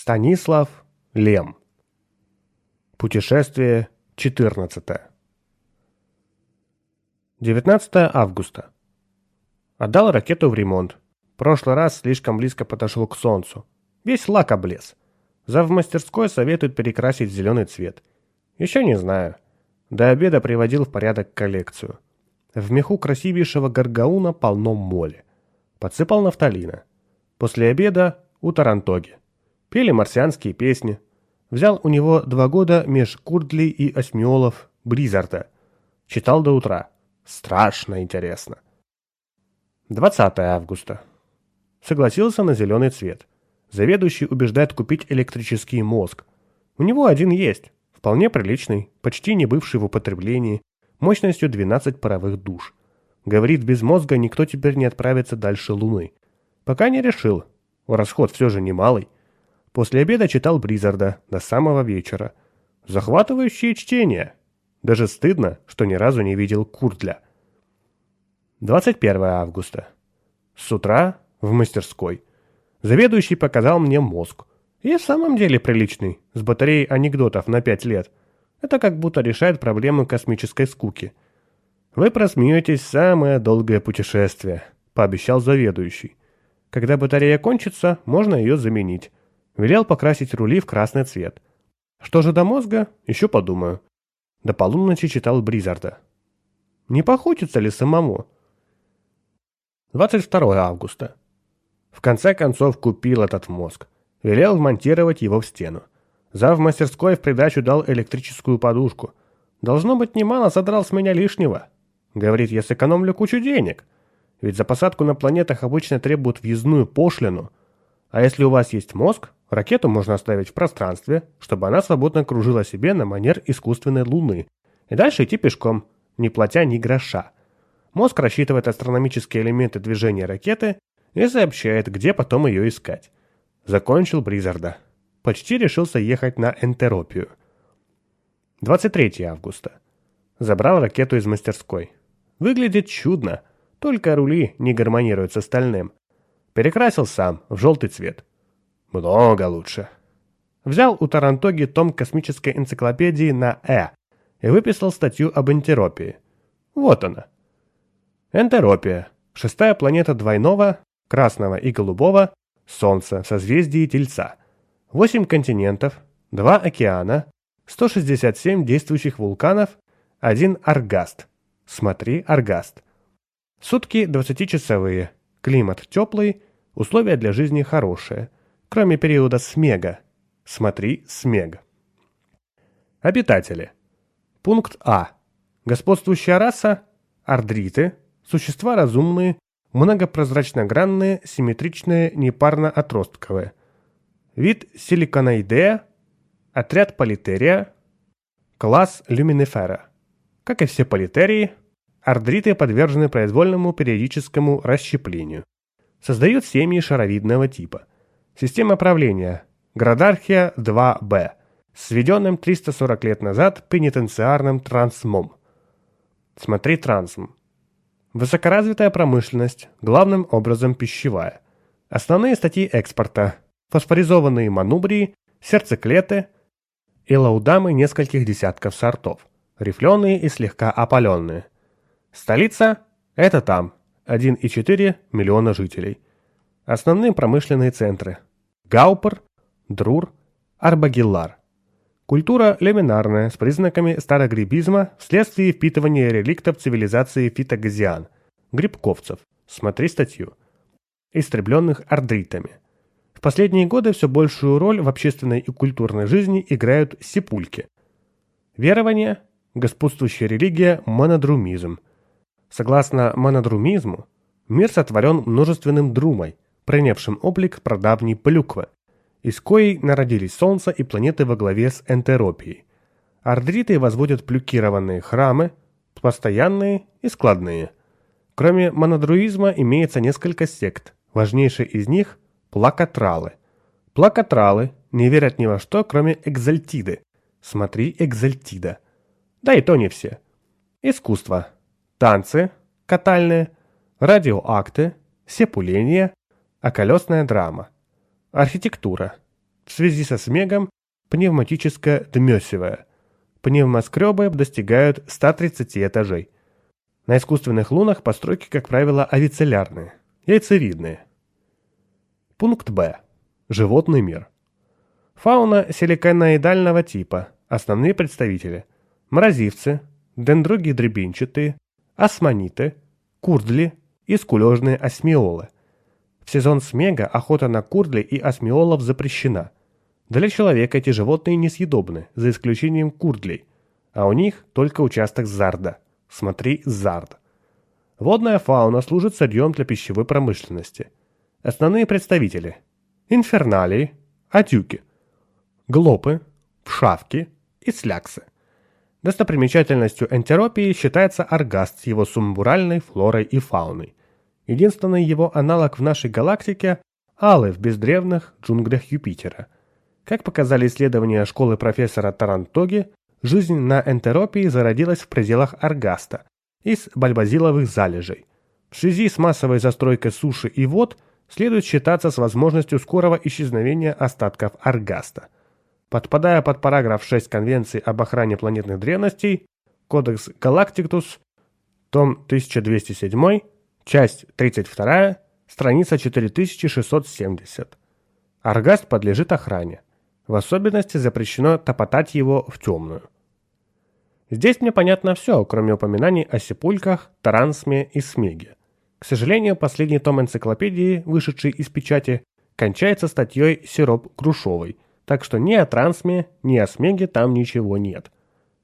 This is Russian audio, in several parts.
Станислав Лем. Путешествие 14. 19 августа. Отдал ракету в ремонт. Прошлый раз слишком близко подошел к солнцу. Весь лак облез. Зав мастерской советует перекрасить в зеленый цвет. Еще не знаю. До обеда приводил в порядок коллекцию. В меху красивейшего гаргауна полно моли. Подсыпал нафталина. После обеда у Тарантоги. Пели марсианские песни. Взял у него два года меж Курдли и Осьмиолов Бризарда. Читал до утра. Страшно интересно. 20 августа. Согласился на зеленый цвет. Заведующий убеждает купить электрический мозг. У него один есть. Вполне приличный, почти не бывший в употреблении, мощностью 12 паровых душ. Говорит, без мозга никто теперь не отправится дальше Луны. Пока не решил. Расход все же немалый. После обеда читал Бризарда до самого вечера. Захватывающее чтение. Даже стыдно, что ни разу не видел Куртля. 21 августа. С утра в мастерской. Заведующий показал мне мозг. И в самом деле приличный, с батареей анекдотов на 5 лет. Это как будто решает проблему космической скуки. Вы просмеетесь самое долгое путешествие, пообещал заведующий. Когда батарея кончится, можно ее заменить. Велел покрасить рули в красный цвет. Что же до мозга, еще подумаю. До полуночи читал Бризарда. Не похотится ли самому? 22 августа. В конце концов купил этот мозг. Велел вмонтировать его в стену. Зав мастерской в придачу дал электрическую подушку. Должно быть, немало задрал с меня лишнего. Говорит, я сэкономлю кучу денег. Ведь за посадку на планетах обычно требуют въездную пошлину. А если у вас есть мозг, Ракету можно оставить в пространстве, чтобы она свободно кружила себе на манер искусственной Луны. И дальше идти пешком, не платя ни гроша. Мозг рассчитывает астрономические элементы движения ракеты и сообщает, где потом ее искать. Закончил Бризарда. Почти решился ехать на Энтеропию. 23 августа. Забрал ракету из мастерской. Выглядит чудно, только рули не гармонируют с остальным. Перекрасил сам в желтый цвет. Много лучше. Взял у Тарантоги том космической энциклопедии на «Э» и выписал статью об энтеропии. Вот она. Энтеропия. Шестая планета двойного, красного и голубого, Солнца, созвездии Тельца. Восемь континентов, два океана, 167 действующих вулканов, один Аргаст. Смотри, Аргаст. Сутки 20-часовые, климат теплый, условия для жизни хорошие – кроме периода СМЕГа. Смотри СМЕГ. Обитатели. Пункт А. Господствующая раса – ардриты, существа разумные, многопрозрачногранные, симметричные, непарно-отростковые. Вид силиконоидея, отряд политерия, класс люминифера. Как и все политерии, ардриты подвержены произвольному периодическому расщеплению. Создают семьи шаровидного типа – Система правления. Градархия 2Б. С введенным 340 лет назад пенитенциарным трансмом. Смотри трансм. Высокоразвитая промышленность, главным образом пищевая. Основные статьи экспорта. Фосфоризованные манубрии, сердцеклеты и лаудамы нескольких десятков сортов. Рифленые и слегка опаленные. Столица – это там. 1,4 миллиона жителей. Основные промышленные центры – Гаупер, Друр, Арбагиллар. Культура леминарная, с признаками старогрибизма вследствие впитывания реликтов цивилизации фитогазиан, грибковцев. Смотри статью. Истребленных ардритами. В последние годы все большую роль в общественной и культурной жизни играют сипульки. Верование – господствующая религия – монодрумизм. Согласно монодрумизму, мир сотворен множественным друмой – принявшим облик прадавней плюквы, из коей народились Солнце и планеты во главе с энтеропией. Ардриты возводят плюкированные храмы, постоянные и складные. Кроме монодруизма имеется несколько сект, важнейшие из них – плакатралы. Плакатралы не верят ни во что, кроме экзальтиды. Смотри экзальтида. Да и то не все. Искусство. Танцы, катальные, радиоакты, сепуления, а колесная драма. Архитектура. В связи со снегом пневматическое-дмесевое. Пневмоскребы достигают 130 этажей. На искусственных лунах постройки, как правило, авицеллярные, яйцевидные. Пункт Б. Животный мир. Фауна силиконоидального типа. Основные представители. Мразивцы, дендроги дребинчатые, османиты, курдли и скулежные осмиолы. В сезон смега охота на курдли и осмиолов запрещена. Для человека эти животные несъедобны, за исключением курдлей, а у них только участок зарда. Смотри зард. Водная фауна служит сырьем для пищевой промышленности. Основные представители – инферналии, адюки, глопы, пшавки и сляксы. Достопримечательностью энтеропии считается аргаст с его сумбуральной флорой и фауной. Единственный его аналог в нашей галактике – алы в бездревных джунглях Юпитера. Как показали исследования школы профессора Тарантоги, жизнь на энтеропии зародилась в пределах аргаста из бальбазиловых залежей. В связи с массовой застройкой суши и вод следует считаться с возможностью скорого исчезновения остатков аргаста – Подпадая под параграф 6 Конвенции об охране планетных древностей, Кодекс Галактикус, том 1207, часть 32, страница 4670. Аргаст подлежит охране. В особенности запрещено топотать его в темную. Здесь мне понятно все, кроме упоминаний о сепульках, тарансме и смеге. К сожалению, последний том энциклопедии, вышедший из печати, кончается статьей «Сироп Грушовой», так что ни о Трансме, ни о Смеге там ничего нет.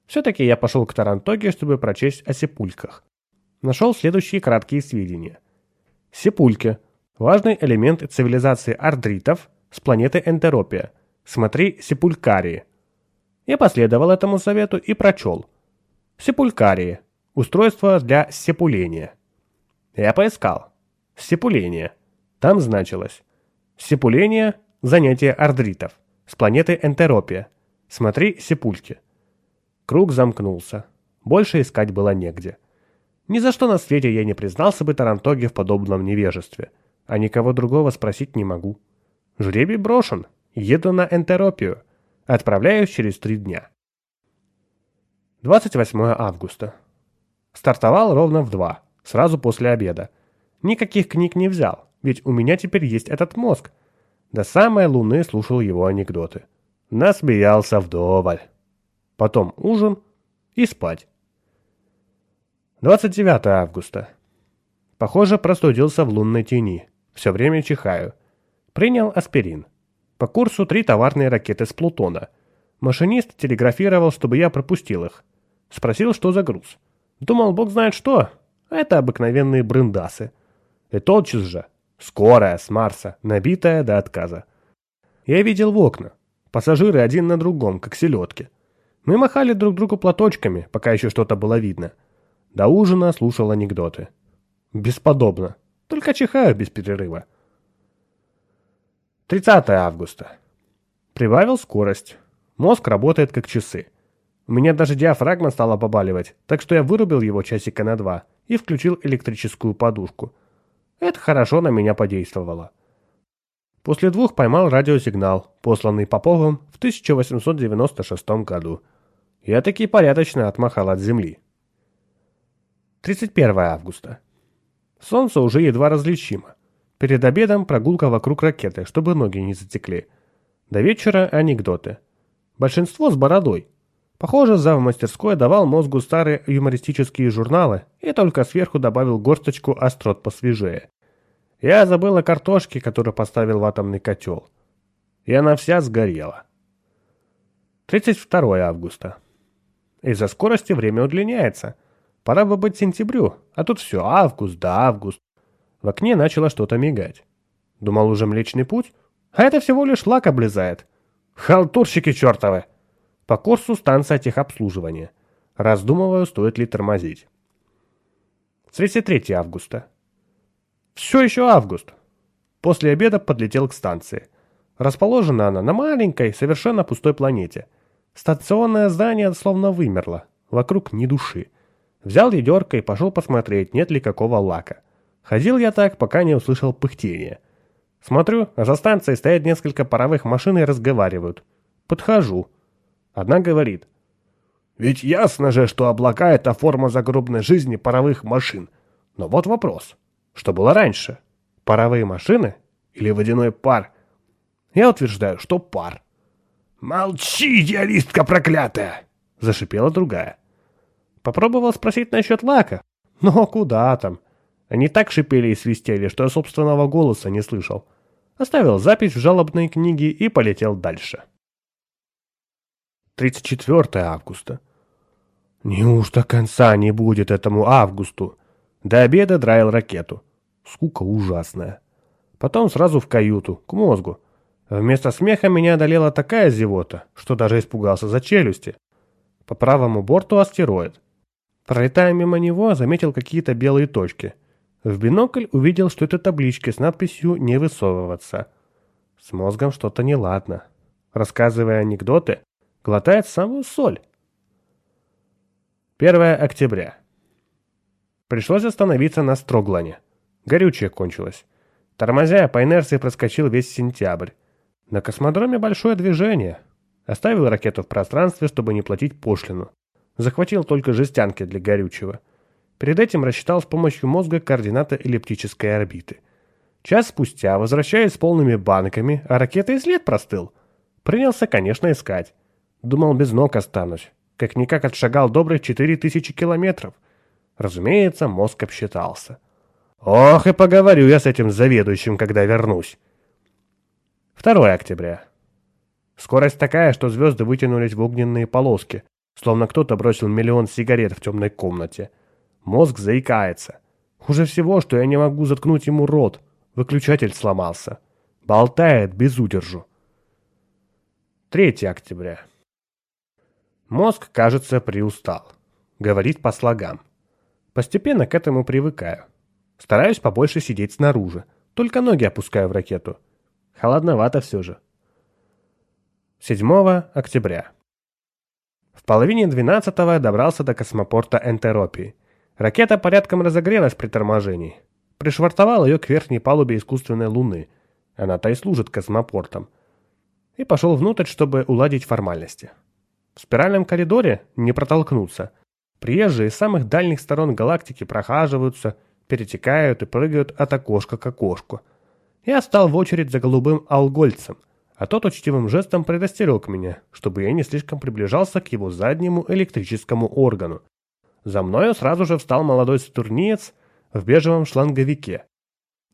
Все-таки я пошел к Тарантоге, чтобы прочесть о сепульках. Нашел следующие краткие сведения. Сепульки – важный элемент цивилизации ардритов с планеты Энтеропия. Смотри Сепулькарии. Я последовал этому совету и прочел. Сепулькарии – устройство для сепуления. Я поискал. Сепуление. Там значилось. Сепуление – занятие ардритов с планеты Энтеропия. Смотри Сепульки. Круг замкнулся. Больше искать было негде. Ни за что на свете я не признался бы Тарантоге в подобном невежестве, а никого другого спросить не могу. Жребий брошен. Еду на Энтеропию. Отправляюсь через три дня. 28 августа. Стартовал ровно в два, сразу после обеда. Никаких книг не взял, ведь у меня теперь есть этот мозг – до самой луны слушал его анекдоты. Насмеялся вдоволь. Потом ужин и спать. 29 августа. Похоже, простудился в лунной тени. Все время чихаю. Принял аспирин. По курсу три товарные ракеты с Плутона. Машинист телеграфировал, чтобы я пропустил их. Спросил, что за груз. Думал, бог знает что. Это обыкновенные брындасы. И тотчас же Скорая, с Марса, набитая до отказа. Я видел в окна. Пассажиры один на другом, как селедки. Мы махали друг другу платочками, пока еще что-то было видно. До ужина слушал анекдоты. Бесподобно. Только чихаю без перерыва. 30 августа. Прибавил скорость. Мозг работает как часы. У меня даже диафрагма стала побаливать, так что я вырубил его часика на два и включил электрическую подушку – это хорошо на меня подействовало. После двух поймал радиосигнал, посланный Поповым в 1896 году. Я таки порядочно отмахал от земли. 31 августа. Солнце уже едва различимо. Перед обедом прогулка вокруг ракеты, чтобы ноги не затекли. До вечера анекдоты. Большинство с бородой. Похоже, зав мастерской давал мозгу старые юмористические журналы и только сверху добавил горсточку острот посвежее. Я забыл о картошке, которую поставил в атомный котел. И она вся сгорела. 32 августа. Из-за скорости время удлиняется. Пора бы быть сентябрю, а тут все август да август. В окне начало что-то мигать. Думал уже Млечный Путь, а это всего лишь лак облезает. Халтурщики чертовы! По курсу станция техобслуживания. Раздумываю, стоит ли тормозить. 33 августа. Все еще август. После обеда подлетел к станции. Расположена она на маленькой, совершенно пустой планете. Станционное здание словно вымерло. Вокруг ни души. Взял ведерко и пошел посмотреть, нет ли какого лака. Ходил я так, пока не услышал пыхтения. Смотрю, а за станцией стоят несколько паровых машин и разговаривают. Подхожу. Одна говорит. «Ведь ясно же, что облака — это форма загробной жизни паровых машин. Но вот вопрос. Что было раньше? Паровые машины или водяной пар? Я утверждаю, что пар. «Молчи, идеалистка проклятая!» — зашипела другая. Попробовал спросить насчет лака. Но куда там? Они так шипели и свистели, что я собственного голоса не слышал. Оставил запись в жалобной книге и полетел дальше. 34 августа. Неужто конца не будет этому августу? До обеда драил ракету. Скука ужасная. Потом сразу в каюту, к мозгу. Вместо смеха меня одолела такая зевота, что даже испугался за челюсти. По правому борту астероид. Пролетая мимо него, заметил какие-то белые точки. В бинокль увидел, что это таблички с надписью «Не высовываться». С мозгом что-то неладно. Рассказывая анекдоты, глотает самую соль. 1 октября. Пришлось остановиться на Строглане. Горючее кончилось. Тормозя, по инерции проскочил весь сентябрь. На космодроме большое движение. Оставил ракету в пространстве, чтобы не платить пошлину. Захватил только жестянки для горючего. Перед этим рассчитал с помощью мозга координаты эллиптической орбиты. Час спустя, возвращаясь с полными банками, а ракета и след простыл. Принялся, конечно, искать. Думал, без ног останусь. Как-никак отшагал добрых четыре тысячи километров. Разумеется, мозг обсчитался. Ох, и поговорю я с этим заведующим, когда вернусь. 2 октября. Скорость такая, что звезды вытянулись в огненные полоски, словно кто-то бросил миллион сигарет в темной комнате. Мозг заикается. Хуже всего, что я не могу заткнуть ему рот. Выключатель сломался. Болтает без удержу. 3 октября. Мозг, кажется, приустал. Говорит по слогам. Постепенно к этому привыкаю. Стараюсь побольше сидеть снаружи. Только ноги опускаю в ракету. Холодновато все же. 7 октября. В половине 12 добрался до космопорта Энтеропии. Ракета порядком разогрелась при торможении. Пришвартовал ее к верхней палубе искусственной луны. Она-то и служит космопортом. И пошел внутрь, чтобы уладить формальности. В спиральном коридоре не протолкнуться. Приезжие из самых дальних сторон галактики прохаживаются, перетекают и прыгают от окошка к окошку. Я стал в очередь за голубым алгольцем, а тот учтивым жестом предостерег меня, чтобы я не слишком приближался к его заднему электрическому органу. За мною сразу же встал молодой сатурниец в бежевом шланговике.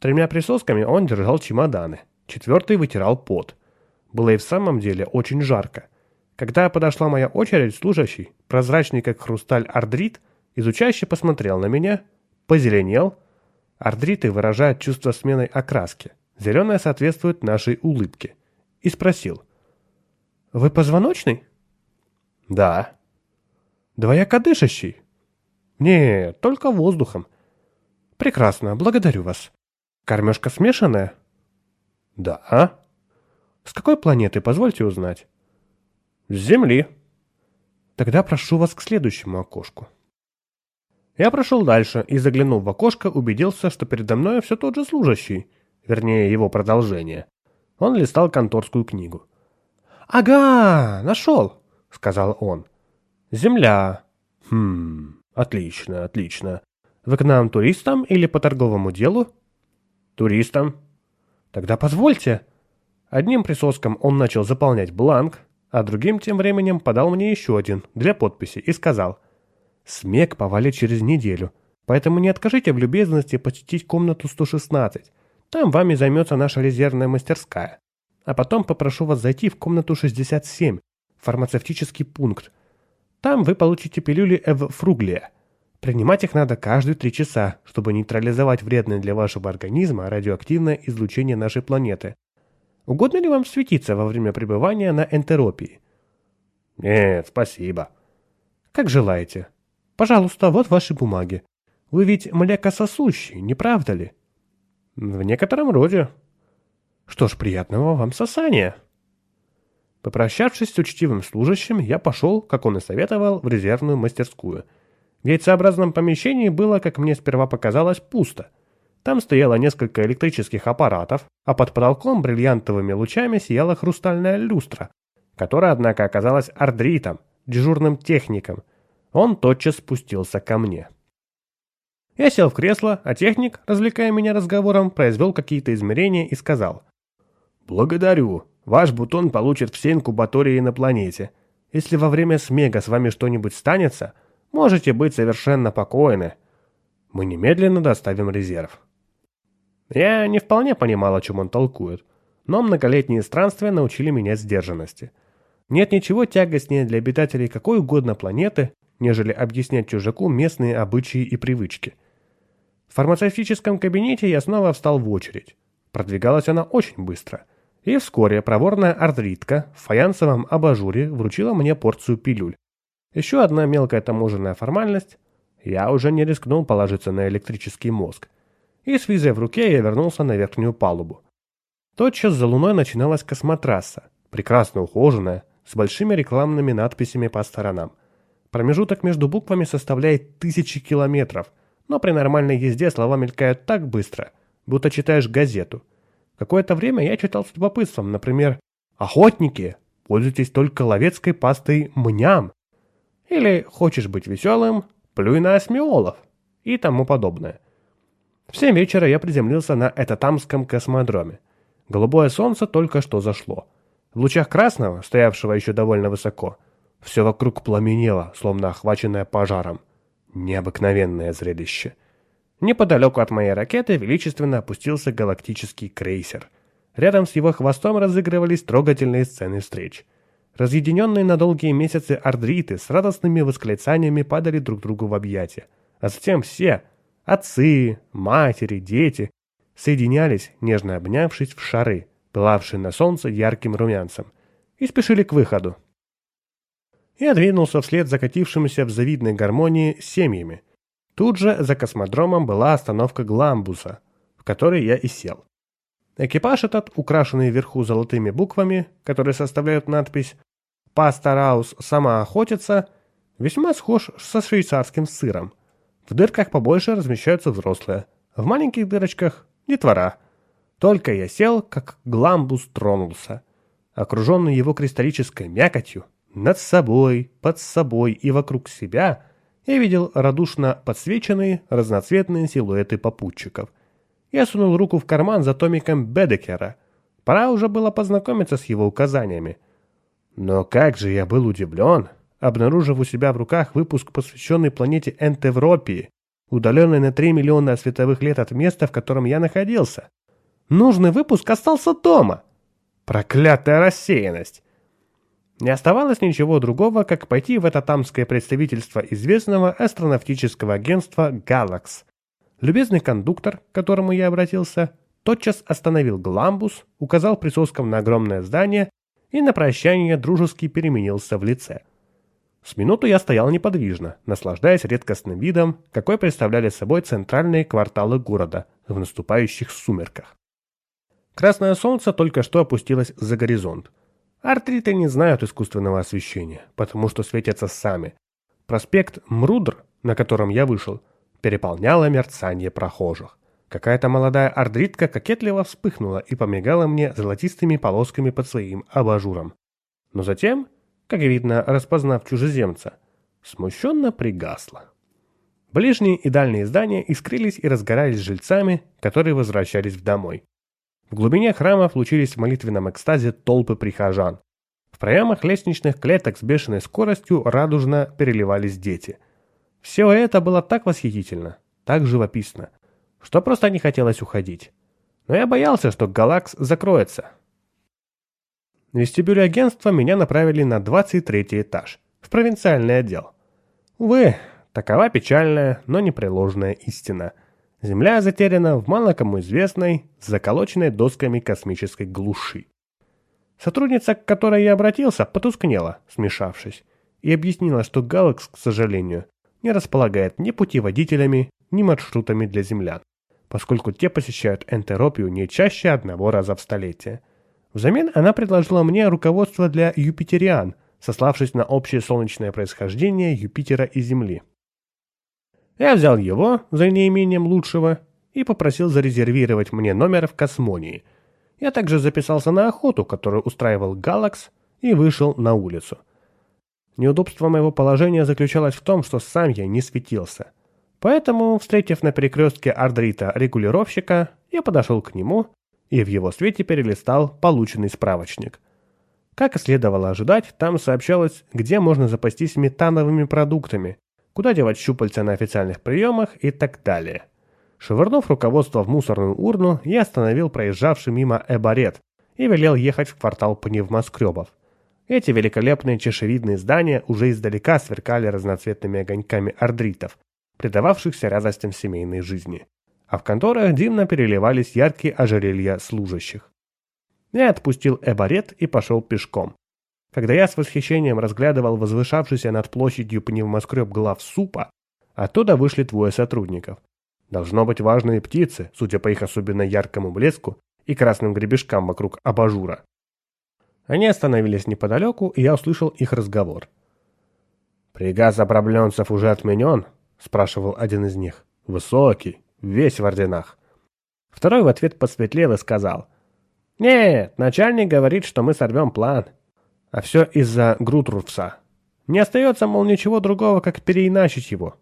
Тремя присосками он держал чемоданы, четвертый вытирал пот. Было и в самом деле очень жарко. Когда подошла моя очередь, служащий, прозрачный как хрусталь ардрит, изучающе посмотрел на меня, позеленел. Ардриты выражают чувство смены окраски. Зеленая соответствует нашей улыбке. И спросил. «Вы позвоночный?» «Да». «Двояко дышащий?» «Нет, только воздухом». «Прекрасно, благодарю вас. Кормежка смешанная?» «Да». «С какой планеты, позвольте узнать?» «С Земли». «Тогда прошу вас к следующему окошку». Я прошел дальше и, заглянув в окошко, убедился, что передо мной все тот же служащий – вернее его продолжение. Он листал конторскую книгу. «Ага, нашел», — сказал он. «Земля. Хм, отлично, отлично. Вы к нам туристам или по торговому делу?» «Туристам». «Тогда позвольте». Одним присоском он начал заполнять бланк, а другим тем временем подал мне еще один для подписи и сказал «Смег повалит через неделю, поэтому не откажите в любезности посетить комнату 116. Там вами займется наша резервная мастерская. А потом попрошу вас зайти в комнату 67, фармацевтический пункт. Там вы получите пилюли Эвфруглия. Принимать их надо каждые три часа, чтобы нейтрализовать вредное для вашего организма радиоактивное излучение нашей планеты. Угодно ли вам светиться во время пребывания на энтеропии? Нет, спасибо. Как желаете. Пожалуйста, вот ваши бумаги. Вы ведь млекососущий, не правда ли? В некотором роде. Что ж, приятного вам сосания. Попрощавшись с учтивым служащим, я пошел, как он и советовал, в резервную мастерскую. В яйцеобразном помещении было, как мне сперва показалось, пусто. Там стояло несколько электрических аппаратов, а под потолком бриллиантовыми лучами сияла хрустальная люстра, которая, однако, оказалась ардритом, дежурным техником. Он тотчас спустился ко мне. Я сел в кресло, а техник, развлекая меня разговором, произвел какие-то измерения и сказал. «Благодарю. Ваш бутон получит все инкубатории на планете. Если во время смега с вами что-нибудь станется, можете быть совершенно покойны. Мы немедленно доставим резерв». Я не вполне понимал, о чем он толкует, но многолетние странствия научили меня сдержанности. Нет ничего тягостнее для обитателей какой угодно планеты, нежели объяснять чужаку местные обычаи и привычки – в фармацевтическом кабинете я снова встал в очередь. Продвигалась она очень быстро. И вскоре проворная артритка в фаянсовом абажуре вручила мне порцию пилюль. Еще одна мелкая таможенная формальность. Я уже не рискнул положиться на электрический мозг. И с визой в руке я вернулся на верхнюю палубу. Тотчас за луной начиналась космотрасса, прекрасно ухоженная, с большими рекламными надписями по сторонам. Промежуток между буквами составляет тысячи километров – но при нормальной езде слова мелькают так быстро, будто читаешь газету. Какое-то время я читал с любопытством, например, «Охотники, пользуйтесь только ловецкой пастой мням» или «Хочешь быть веселым, плюй на осмиолов» и тому подобное. В семь вечера я приземлился на Этатамском космодроме. Голубое солнце только что зашло. В лучах красного, стоявшего еще довольно высоко, все вокруг пламенело, словно охваченное пожаром. Необыкновенное зрелище. Неподалеку от моей ракеты величественно опустился галактический крейсер. Рядом с его хвостом разыгрывались трогательные сцены встреч. Разъединенные на долгие месяцы ардриты с радостными восклицаниями падали друг другу в объятия. А затем все – отцы, матери, дети – соединялись, нежно обнявшись в шары, пылавшие на солнце ярким румянцем, и спешили к выходу. Я двинулся вслед закатившимся в завидной гармонии семьями. Тут же за космодромом была остановка Гламбуса, в которой я и сел. Экипаж этот, украшенный вверху золотыми буквами, которые составляют надпись «Пастораус сама охотится», весьма схож со швейцарским сыром. В дырках побольше размещаются взрослые, в маленьких дырочках – детвора. Только я сел, как Гламбус тронулся. Окруженный его кристаллической мякотью, над собой, под собой и вокруг себя я видел радушно подсвеченные разноцветные силуэты попутчиков. Я сунул руку в карман за томиком Бедекера. Пора уже было познакомиться с его указаниями. Но как же я был удивлен, обнаружив у себя в руках выпуск, посвященный планете Энтевропии, удаленной на 3 миллиона световых лет от места, в котором я находился. Нужный выпуск остался дома. Проклятая рассеянность! Не оставалось ничего другого, как пойти в это тамское представительство известного астронавтического агентства «Галакс». Любезный кондуктор, к которому я обратился, тотчас остановил гламбус, указал присоском на огромное здание и на прощание дружески переменился в лице. С минуту я стоял неподвижно, наслаждаясь редкостным видом, какой представляли собой центральные кварталы города в наступающих сумерках. Красное солнце только что опустилось за горизонт. Артриты не знают искусственного освещения, потому что светятся сами. Проспект Мрудр, на котором я вышел, переполняло мерцание прохожих. Какая-то молодая ардритка кокетливо вспыхнула и помигала мне золотистыми полосками под своим абажуром. Но затем, как видно, распознав чужеземца, смущенно пригасла. Ближние и дальние здания искрились и разгорались жильцами, которые возвращались в домой. В глубине храмов лучились в молитвенном экстазе толпы прихожан. В проемах лестничных клеток с бешеной скоростью радужно переливались дети. Все это было так восхитительно, так живописно, что просто не хотелось уходить. Но я боялся, что Галакс закроется. В вестибюле агентства меня направили на 23 этаж, в провинциальный отдел. Увы, такова печальная, но непреложная истина – Земля затеряна в мало кому известной, заколоченной досками космической глуши. Сотрудница, к которой я обратился, потускнела, смешавшись, и объяснила, что Галакс, к сожалению, не располагает ни путеводителями, ни маршрутами для землян, поскольку те посещают энтеропию не чаще одного раза в столетие. Взамен она предложила мне руководство для юпитериан, сославшись на общее солнечное происхождение Юпитера и Земли. Я взял его за неимением лучшего и попросил зарезервировать мне номер в Космонии. Я также записался на охоту, которую устраивал Галакс, и вышел на улицу. Неудобство моего положения заключалось в том, что сам я не светился. Поэтому, встретив на перекрестке Ардрита регулировщика, я подошел к нему и в его свете перелистал полученный справочник. Как и следовало ожидать, там сообщалось, где можно запастись метановыми продуктами, куда девать щупальца на официальных приемах и так далее. Швырнув руководство в мусорную урну, я остановил проезжавший мимо эбарет и велел ехать в квартал пневмоскребов. Эти великолепные чешевидные здания уже издалека сверкали разноцветными огоньками ардритов, предававшихся радостям семейной жизни. А в конторах дивно переливались яркие ожерелья служащих. Я отпустил эбарет и пошел пешком. Когда я с восхищением разглядывал возвышавшийся над площадью пневмоскреб глав супа, оттуда вышли двое сотрудников. Должно быть важные птицы, судя по их особенно яркому блеску и красным гребешкам вокруг абажура. Они остановились неподалеку, и я услышал их разговор. «Приказ обрабленцев уже отменен?» — спрашивал один из них. «Высокий, весь в орденах». Второй в ответ посветлел и сказал. «Нет, начальник говорит, что мы сорвем план. А все из-за Грутрувса. Не остается, мол, ничего другого, как переиначить его».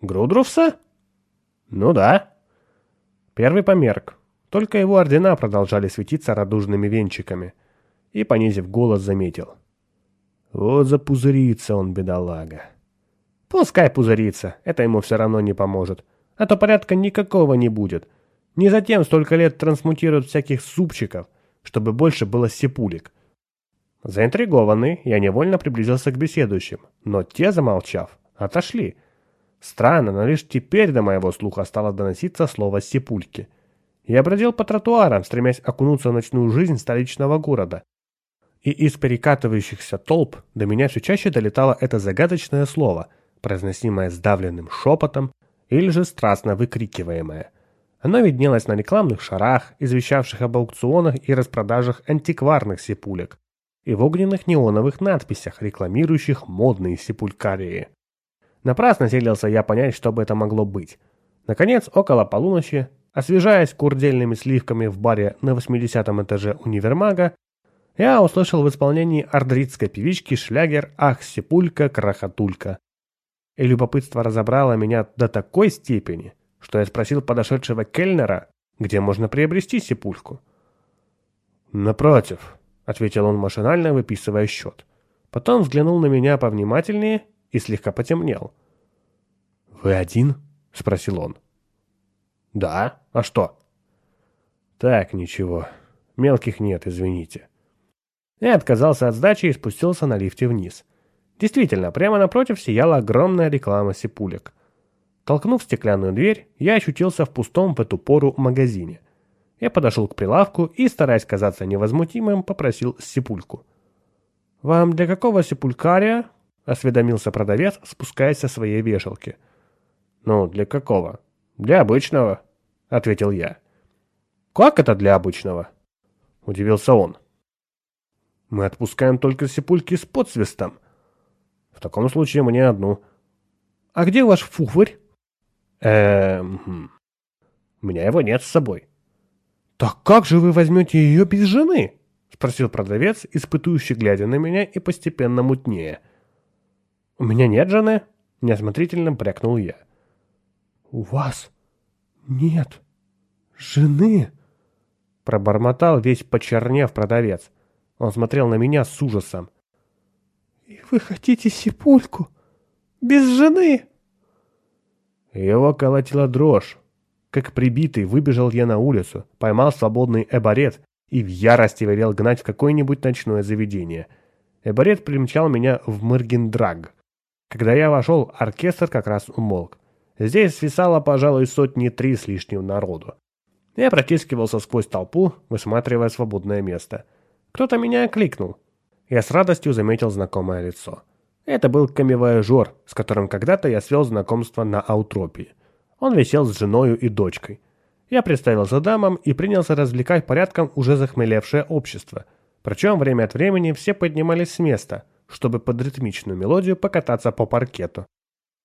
«Грудрувса?» «Ну да». Первый померк. Только его ордена продолжали светиться радужными венчиками. И, понизив голос, заметил. «Вот запузырится он, бедолага». «Пускай пузырится, это ему все равно не поможет. А то порядка никакого не будет. Не затем столько лет трансмутируют всяких супчиков, чтобы больше было сипулек». Заинтригованный, я невольно приблизился к беседующим, но те, замолчав, отошли – Странно, но лишь теперь до моего слуха стало доноситься слово «сепульки». Я бродил по тротуарам, стремясь окунуться в ночную жизнь столичного города. И из перекатывающихся толп до меня все чаще долетало это загадочное слово, произносимое сдавленным шепотом или же страстно выкрикиваемое. Оно виднелось на рекламных шарах, извещавших об аукционах и распродажах антикварных сепулек, и в огненных неоновых надписях, рекламирующих модные сепулькарии. Напрасно селился я понять, что бы это могло быть. Наконец, около полуночи, освежаясь курдельными сливками в баре на 80 этаже универмага, я услышал в исполнении ардритской певички шлягер «Ах, сипулька, крахотулька». И любопытство разобрало меня до такой степени, что я спросил подошедшего кельнера, где можно приобрести сипульку. «Напротив», — ответил он машинально, выписывая счет. Потом взглянул на меня повнимательнее и слегка потемнел. «Вы один?» — спросил он. «Да. А что?» «Так, ничего. Мелких нет, извините». Я отказался от сдачи и спустился на лифте вниз. Действительно, прямо напротив сияла огромная реклама сипулек. Толкнув стеклянную дверь, я ощутился в пустом в эту пору магазине. Я подошел к прилавку и, стараясь казаться невозмутимым, попросил сипульку. «Вам для какого сипулькария?» — осведомился продавец, спускаясь со своей вешалки. «Ну, для какого?» «Для обычного», — ответил я. «Как это для обычного?» — удивился он. «Мы отпускаем только сипульки с подсвистом. В таком случае мне одну». «А где ваш фуфырь?» «Эм... Хм. У меня его нет с собой». «Так как же вы возьмете ее без жены?» — спросил продавец, испытующий глядя на меня и постепенно мутнее. — «У меня нет жены?» — неосмотрительно брякнул я. «У вас нет жены?» Пробормотал весь почернев продавец. Он смотрел на меня с ужасом. «И вы хотите сипульку? Без жены?» Его колотила дрожь. Как прибитый, выбежал я на улицу, поймал свободный эбарет и в ярости велел гнать в какое-нибудь ночное заведение. Эбарет примчал меня в Мыргендраг. Когда я вошел, оркестр как раз умолк. Здесь свисало, пожалуй, сотни три с лишним народу. Я протискивался сквозь толпу, высматривая свободное место. Кто-то меня окликнул. Я с радостью заметил знакомое лицо. Это был камевояжер, с которым когда-то я свел знакомство на Аутропии. Он висел с женою и дочкой. Я представился дамам и принялся развлекать порядком уже захмелевшее общество. Причем время от времени все поднимались с места – чтобы под ритмичную мелодию покататься по паркету.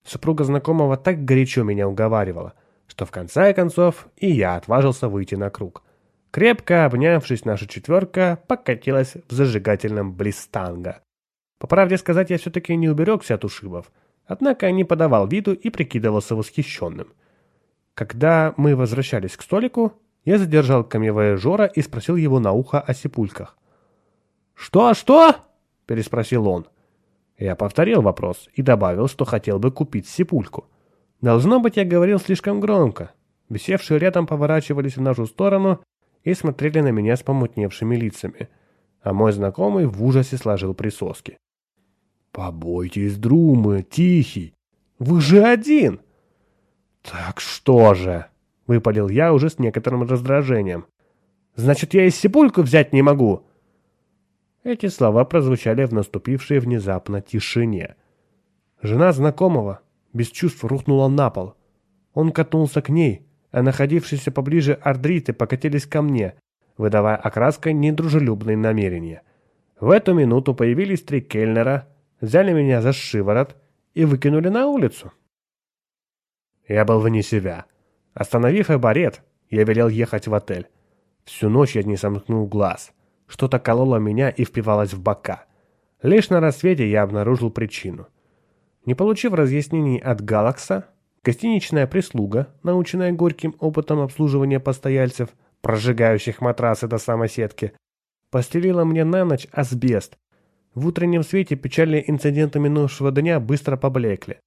Супруга знакомого так горячо меня уговаривала, что в конце концов и я отважился выйти на круг. Крепко обнявшись, наша четверка покатилась в зажигательном блистанга. По правде сказать, я все-таки не уберегся от ушибов, однако не подавал виду и прикидывался восхищенным. Когда мы возвращались к столику, я задержал камевояжора и спросил его на ухо о сипульках. «Что, что?» – переспросил он. Я повторил вопрос и добавил, что хотел бы купить сипульку. Должно быть, я говорил слишком громко. Висевшие рядом поворачивались в нашу сторону и смотрели на меня с помутневшими лицами, а мой знакомый в ужасе сложил присоски. «Побойтесь, Друмы, Тихий! Вы же один!» «Так что же?» — выпалил я уже с некоторым раздражением. «Значит, я и сипульку взять не могу!» Эти слова прозвучали в наступившей внезапно тишине. Жена знакомого без чувств рухнула на пол. Он катнулся к ней, а находившиеся поближе ардриты покатились ко мне, выдавая окраской недружелюбные намерения. В эту минуту появились три кельнера, взяли меня за шиворот и выкинули на улицу. Я был вне себя. Остановив эбарет, я велел ехать в отель. Всю ночь я не сомкнул глаз. Что-то кололо меня и впивалось в бока. Лишь на рассвете я обнаружил причину. Не получив разъяснений от Галакса, гостиничная прислуга, наученная горьким опытом обслуживания постояльцев, прожигающих матрасы до самосетки, постелила мне на ночь асбест. В утреннем свете печальные инциденты минувшего дня быстро поблекли.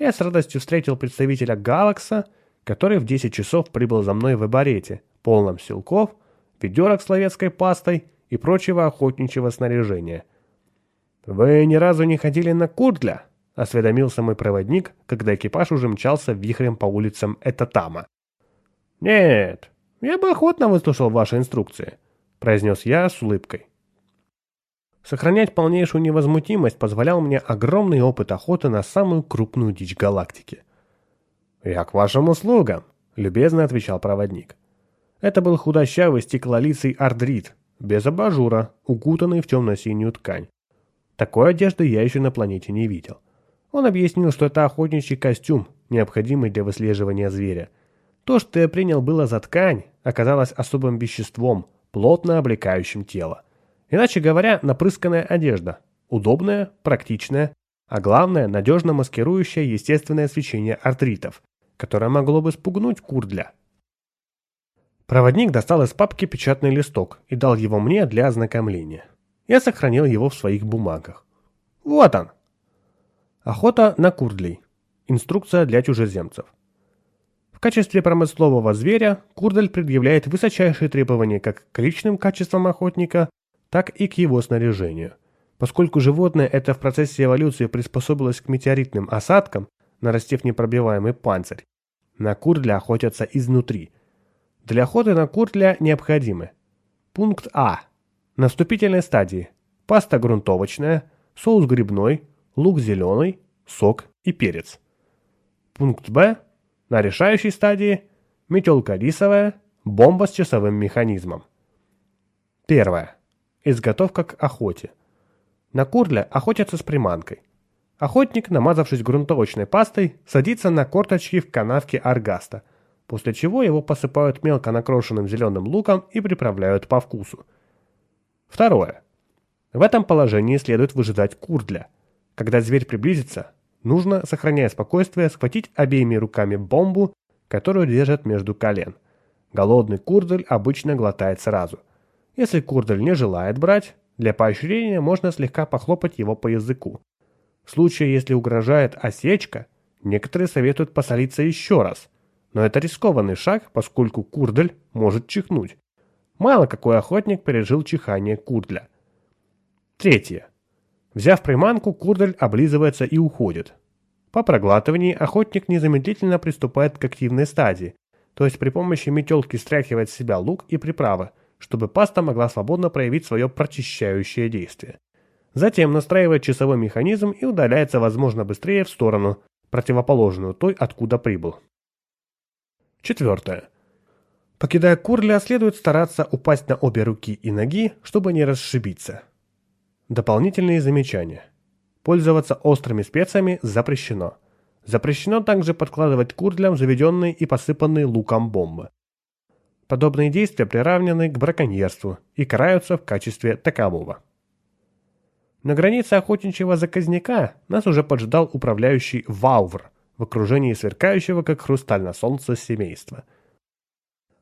Я с радостью встретил представителя Галакса, который в 10 часов прибыл за мной в эбарете, полном силков, ведерок с словецкой пастой и прочего охотничьего снаряжения. «Вы ни разу не ходили на Курдля?» — осведомился мой проводник, когда экипаж уже мчался вихрем по улицам Этатама. «Нет, я бы охотно выслушал ваши инструкции», — произнес я с улыбкой. Сохранять полнейшую невозмутимость позволял мне огромный опыт охоты на самую крупную дичь галактики. «Я к вашим услугам», — любезно отвечал проводник. Это был худощавый стеклолицый ардрит, без абажура, укутанный в темно-синюю ткань. Такой одежды я еще на планете не видел. Он объяснил, что это охотничий костюм, необходимый для выслеживания зверя. То, что я принял было за ткань, оказалось особым веществом, плотно облекающим тело. Иначе говоря, напрысканная одежда. Удобная, практичная, а главное, надежно маскирующая естественное свечение артритов, которое могло бы спугнуть курдля. Проводник достал из папки печатный листок и дал его мне для ознакомления. Я сохранил его в своих бумагах. Вот он. Охота на курдлей. Инструкция для чужеземцев. В качестве промыслового зверя курдель предъявляет высочайшие требования как к личным качествам охотника, так и к его снаряжению. Поскольку животное это в процессе эволюции приспособилось к метеоритным осадкам, нарастив непробиваемый панцирь, на курдля охотятся изнутри – для охоты на куртля необходимы. Пункт А. На вступительной стадии. Паста грунтовочная, соус грибной, лук зеленый, сок и перец. Пункт Б. На решающей стадии. Метелка рисовая, бомба с часовым механизмом. Первое. Изготовка к охоте. На курля охотятся с приманкой. Охотник, намазавшись грунтовочной пастой, садится на корточки в канавке аргаста – после чего его посыпают мелко накрошенным зеленым луком и приправляют по вкусу. Второе. В этом положении следует выжидать курдля. Когда зверь приблизится, нужно, сохраняя спокойствие, схватить обеими руками бомбу, которую держат между колен. Голодный курдель обычно глотает сразу. Если курдель не желает брать, для поощрения можно слегка похлопать его по языку. В случае, если угрожает осечка, некоторые советуют посолиться еще раз – но это рискованный шаг, поскольку курдель может чихнуть. Мало какой охотник пережил чихание курдля. Третье. Взяв приманку, курдель облизывается и уходит. По проглатывании охотник незамедлительно приступает к активной стадии, то есть при помощи метелки стряхивает с себя лук и приправы, чтобы паста могла свободно проявить свое прочищающее действие. Затем настраивает часовой механизм и удаляется, возможно, быстрее в сторону, противоположную той, откуда прибыл. Четвертое. Покидая Курля, следует стараться упасть на обе руки и ноги, чтобы не расшибиться. Дополнительные замечания. Пользоваться острыми специями запрещено. Запрещено также подкладывать курдлям заведенные и посыпанные луком бомбы. Подобные действия приравнены к браконьерству и караются в качестве такового. На границе охотничьего заказника нас уже поджидал управляющий Ваувр в окружении сверкающего, как хрусталь на солнце, семейства.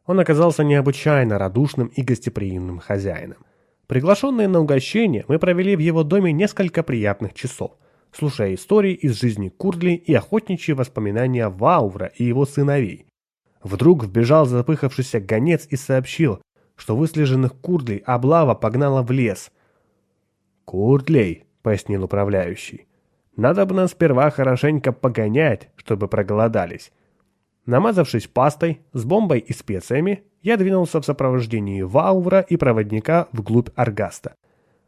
Он оказался необычайно радушным и гостеприимным хозяином. Приглашенные на угощение, мы провели в его доме несколько приятных часов, слушая истории из жизни Курдли и охотничьи воспоминания Ваувра и его сыновей. Вдруг вбежал запыхавшийся гонец и сообщил, что выслеженных Курдлей облава погнала в лес. «Курдлей», — пояснил управляющий, — «надо бы нас сперва хорошенько погонять, чтобы проголодались». Намазавшись пастой, с бомбой и специями, я двинулся в сопровождении Ваувра и проводника вглубь Аргаста.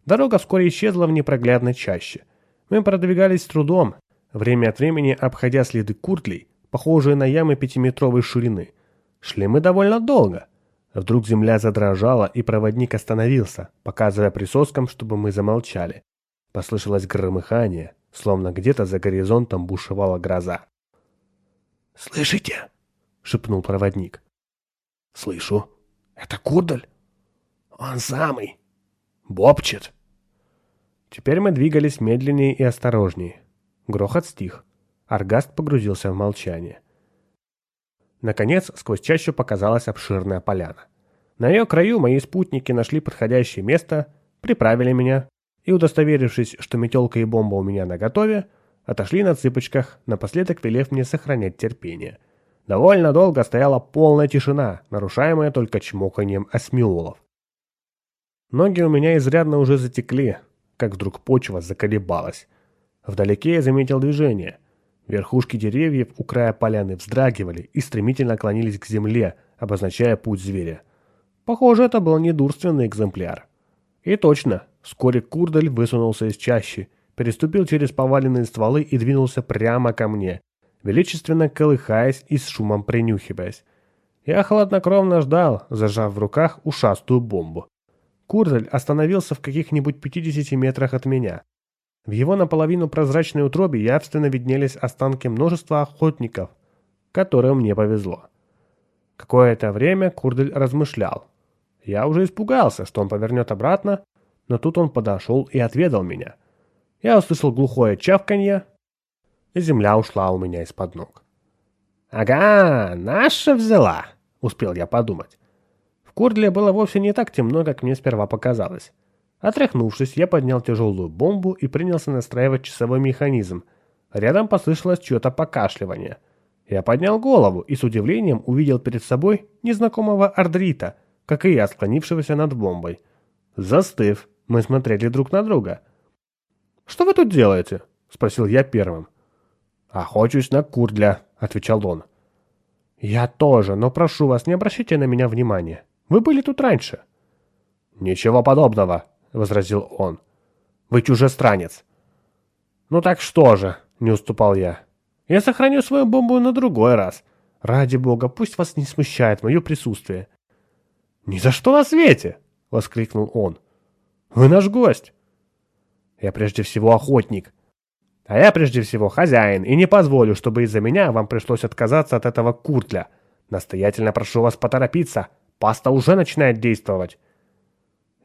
Дорога вскоре исчезла в непроглядной чаще. Мы продвигались с трудом, время от времени обходя следы куртлей, похожие на ямы пятиметровой ширины. Шли мы довольно долго. Вдруг земля задрожала, и проводник остановился, показывая присоскам, чтобы мы замолчали. Послышалось громыхание, словно где-то за горизонтом бушевала гроза. «Слышите?» — шепнул проводник. «Слышу. Это Курдаль?» «Он самый. Бобчет». Теперь мы двигались медленнее и осторожнее. Грохот стих. Аргаст погрузился в молчание. Наконец, сквозь чащу показалась обширная поляна. На ее краю мои спутники нашли подходящее место, приправили меня и, удостоверившись, что метелка и бомба у меня наготове, отошли на цыпочках, напоследок велев мне сохранять терпение – Довольно долго стояла полная тишина, нарушаемая только чмоканием осьмиолов. Ноги у меня изрядно уже затекли, как вдруг почва заколебалась. Вдалеке я заметил движение. Верхушки деревьев у края поляны вздрагивали и стремительно клонились к земле, обозначая путь зверя. Похоже, это был недурственный экземпляр. И точно, вскоре Курдаль высунулся из чащи, переступил через поваленные стволы и двинулся прямо ко мне, величественно колыхаясь и с шумом принюхиваясь. Я хладнокровно ждал, зажав в руках ушастую бомбу. Курзель остановился в каких-нибудь 50 метрах от меня. В его наполовину прозрачной утробе явственно виднелись останки множества охотников, которым мне повезло. Какое-то время Курдель размышлял. Я уже испугался, что он повернет обратно, но тут он подошел и отведал меня. Я услышал глухое чавканье, и земля ушла у меня из-под ног. «Ага, наша взяла!» — успел я подумать. В Курдле было вовсе не так темно, как мне сперва показалось. Отряхнувшись, я поднял тяжелую бомбу и принялся настраивать часовой механизм. Рядом послышалось чье-то покашливание. Я поднял голову и с удивлением увидел перед собой незнакомого Ардрита, как и я, склонившегося над бомбой. Застыв, мы смотрели друг на друга. «Что вы тут делаете?» — спросил я первым. «Охочусь на курдля», — отвечал он. «Я тоже, но прошу вас, не обращайте на меня внимания. Вы были тут раньше». «Ничего подобного», — возразил он. «Вы чужестранец». «Ну так что же?» — не уступал я. «Я сохраню свою бомбу на другой раз. Ради бога, пусть вас не смущает мое присутствие». «Ни за что на свете!» — воскликнул он. «Вы наш гость». «Я прежде всего охотник», а я прежде всего хозяин и не позволю, чтобы из-за меня вам пришлось отказаться от этого куртля. Настоятельно прошу вас поторопиться. Паста уже начинает действовать.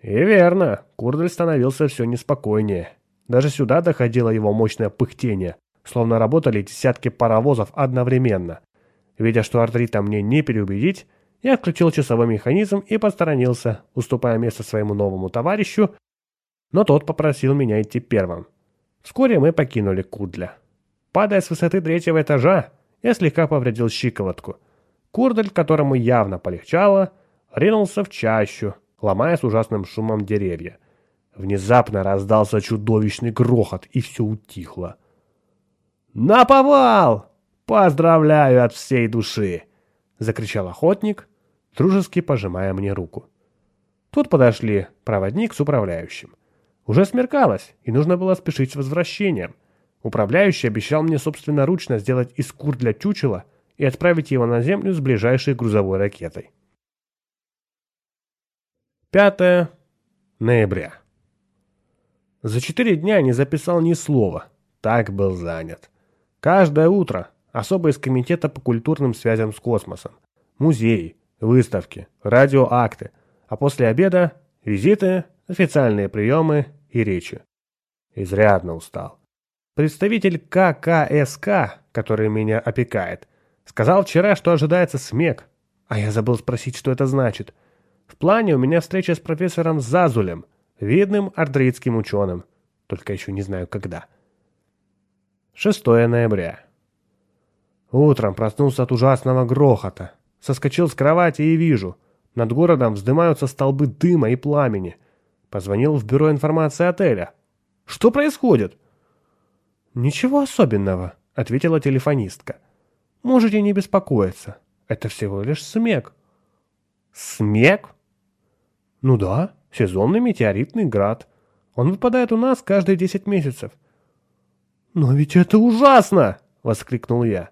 И верно, Курдель становился все неспокойнее. Даже сюда доходило его мощное пыхтение, словно работали десятки паровозов одновременно. Видя, что артрита мне не переубедить, я отключил часовой механизм и посторонился, уступая место своему новому товарищу, но тот попросил меня идти первым. Вскоре мы покинули Кудля. Падая с высоты третьего этажа, я слегка повредил щиколотку. Курдель, которому явно полегчало, ринулся в чащу, ломая с ужасным шумом деревья. Внезапно раздался чудовищный грохот, и все утихло. «Наповал! Поздравляю от всей души!» — закричал охотник, дружески пожимая мне руку. Тут подошли проводник с управляющим. Уже смеркалось, и нужно было спешить с возвращением. Управляющий обещал мне собственноручно сделать искур для чучела и отправить его на Землю с ближайшей грузовой ракетой. 5 ноября. За четыре дня не записал ни слова, так был занят. Каждое утро особо из комитета по культурным связям с космосом. Музеи, выставки, радиоакты. А после обеда визиты, официальные приемы и речи. Изрядно устал. Представитель ККСК, который меня опекает, сказал вчера, что ожидается смех. А я забыл спросить, что это значит. В плане у меня встреча с профессором Зазулем, видным ардритским ученым. Только еще не знаю когда. 6 ноября. Утром проснулся от ужасного грохота. Соскочил с кровати и вижу. Над городом вздымаются столбы дыма и пламени. Позвонил в бюро информации отеля. Что происходит? Ничего особенного, ответила телефонистка. Можете не беспокоиться. Это всего лишь снег. Снег? Ну да, сезонный метеоритный град. Он выпадает у нас каждые 10 месяцев. Но ведь это ужасно! Воскликнул я.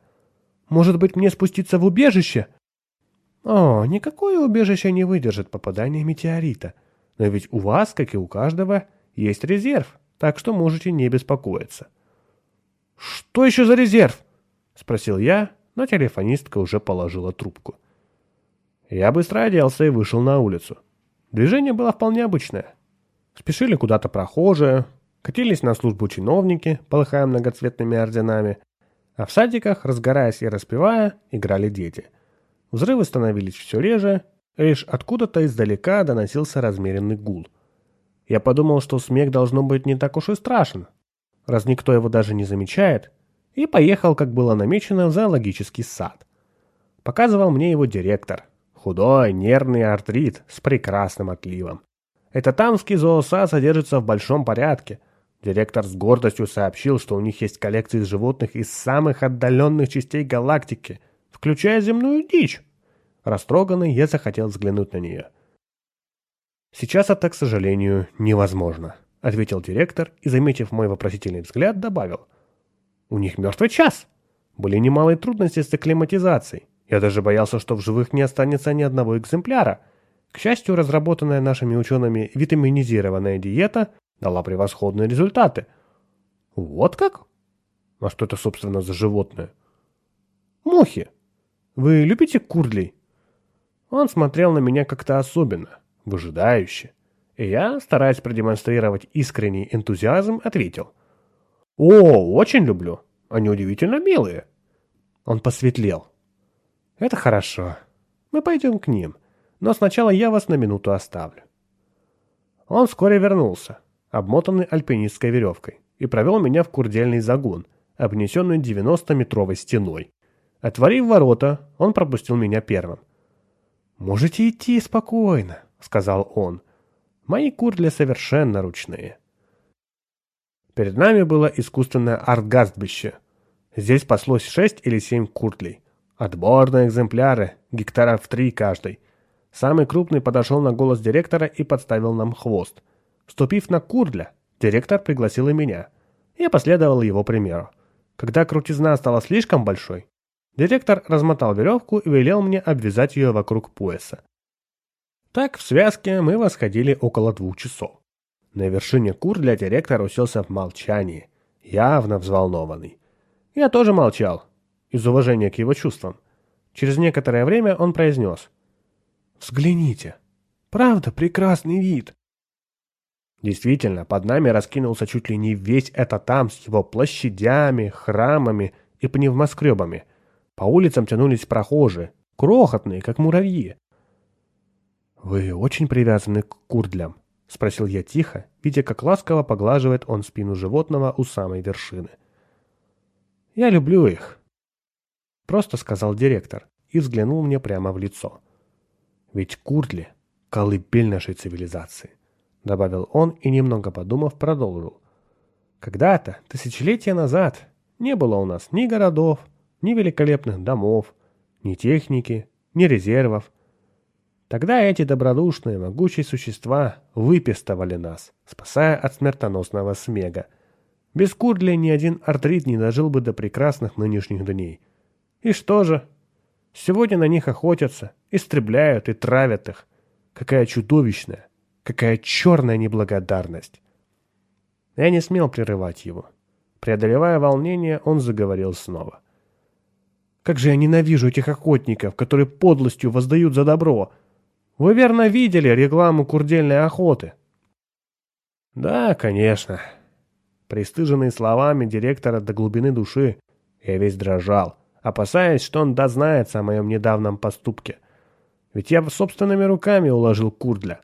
Может быть, мне спуститься в убежище? О, никакое убежище не выдержит попадания метеорита. Но ведь у вас, как и у каждого, есть резерв, так что можете не беспокоиться. «Что еще за резерв?» — спросил я, но телефонистка уже положила трубку. Я быстро оделся и вышел на улицу. Движение было вполне обычное. Спешили куда-то прохожие, катились на службу чиновники, полыхая многоцветными орденами, а в садиках, разгораясь и распевая, играли дети. Взрывы становились все реже, лишь откуда-то издалека доносился размеренный гул. Я подумал, что смех должно быть не так уж и страшен, раз никто его даже не замечает, и поехал, как было намечено, в зоологический сад. Показывал мне его директор. Худой, нервный артрит с прекрасным отливом. Это тамский зоосад содержится в большом порядке – Директор с гордостью сообщил, что у них есть коллекции животных из самых отдаленных частей галактики, включая земную дичь. Растроганный, я захотел взглянуть на нее. «Сейчас это, к сожалению, невозможно», — ответил директор и, заметив мой вопросительный взгляд, добавил. «У них мертвый час. Были немалые трудности с акклиматизацией. Я даже боялся, что в живых не останется ни одного экземпляра. К счастью, разработанная нашими учеными витаминизированная диета дала превосходные результаты. Вот как? А что это, собственно, за животное? Мухи. Вы любите курлей? Он смотрел на меня как-то особенно, выжидающе. И я, стараясь продемонстрировать искренний энтузиазм, ответил. «О, очень люблю. Они удивительно милые». Он посветлел. «Это хорошо. Мы пойдем к ним. Но сначала я вас на минуту оставлю». Он вскоре вернулся обмотанный альпинистской веревкой, и провел меня в курдельный загон, обнесенный 90-метровой стеной. Отворив ворота, он пропустил меня первым. «Можете идти спокойно», — сказал он. «Мои курдли совершенно ручные». Перед нами было искусственное артгастбище. Здесь паслось шесть или семь курдлей. Отборные экземпляры, гектаров три каждый. Самый крупный подошел на голос директора и подставил нам хвост — Ступив на курдля, директор пригласил и меня. Я последовал его примеру. Когда крутизна стала слишком большой, директор размотал веревку и велел мне обвязать ее вокруг пояса. Так в связке мы восходили около двух часов. На вершине курдля директор уселся в молчании, явно взволнованный. Я тоже молчал, из уважения к его чувствам. Через некоторое время он произнес. «Взгляните, правда прекрасный вид. Действительно, под нами раскинулся чуть ли не весь этот там с его площадями, храмами и пневмоскребами. По улицам тянулись прохожие, крохотные, как муравьи. «Вы очень привязаны к курдлям?» — спросил я тихо, видя, как ласково поглаживает он спину животного у самой вершины. «Я люблю их», — просто сказал директор и взглянул мне прямо в лицо. «Ведь курдли — колыбель нашей цивилизации. — добавил он и, немного подумав, продолжил. «Когда-то, тысячелетия назад, не было у нас ни городов, ни великолепных домов, ни техники, ни резервов. Тогда эти добродушные, могучие существа выпестовали нас, спасая от смертоносного смега. Без Курдли ни один артрит не дожил бы до прекрасных нынешних дней. И что же? Сегодня на них охотятся, истребляют и травят их. Какая чудовищная, Какая черная неблагодарность! Я не смел прерывать его. Преодолевая волнение, он заговорил снова. «Как же я ненавижу этих охотников, которые подлостью воздают за добро! Вы верно видели рекламу курдельной охоты?» «Да, конечно». Пристыженный словами директора до глубины души, я весь дрожал, опасаясь, что он дознается о моем недавнем поступке. Ведь я собственными руками уложил Курдля.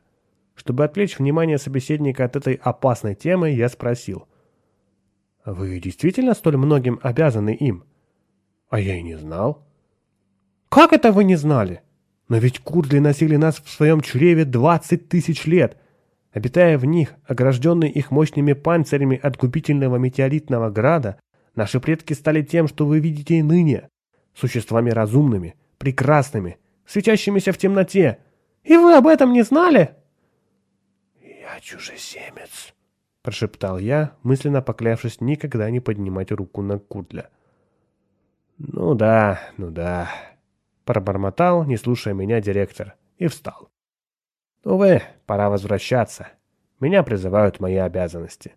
Чтобы отвлечь внимание собеседника от этой опасной темы, я спросил. «Вы действительно столь многим обязаны им?» «А я и не знал». «Как это вы не знали? Но ведь курдли носили нас в своем чреве двадцать тысяч лет. Обитая в них, огражденные их мощными панцирями от губительного метеоритного града, наши предки стали тем, что вы видите и ныне. Существами разумными, прекрасными, светящимися в темноте. И вы об этом не знали?» «Я чужеземец», — прошептал я, мысленно поклявшись никогда не поднимать руку на Кутля. «Ну да, ну да», — пробормотал, не слушая меня директор, и встал. «Увы, пора возвращаться. Меня призывают мои обязанности».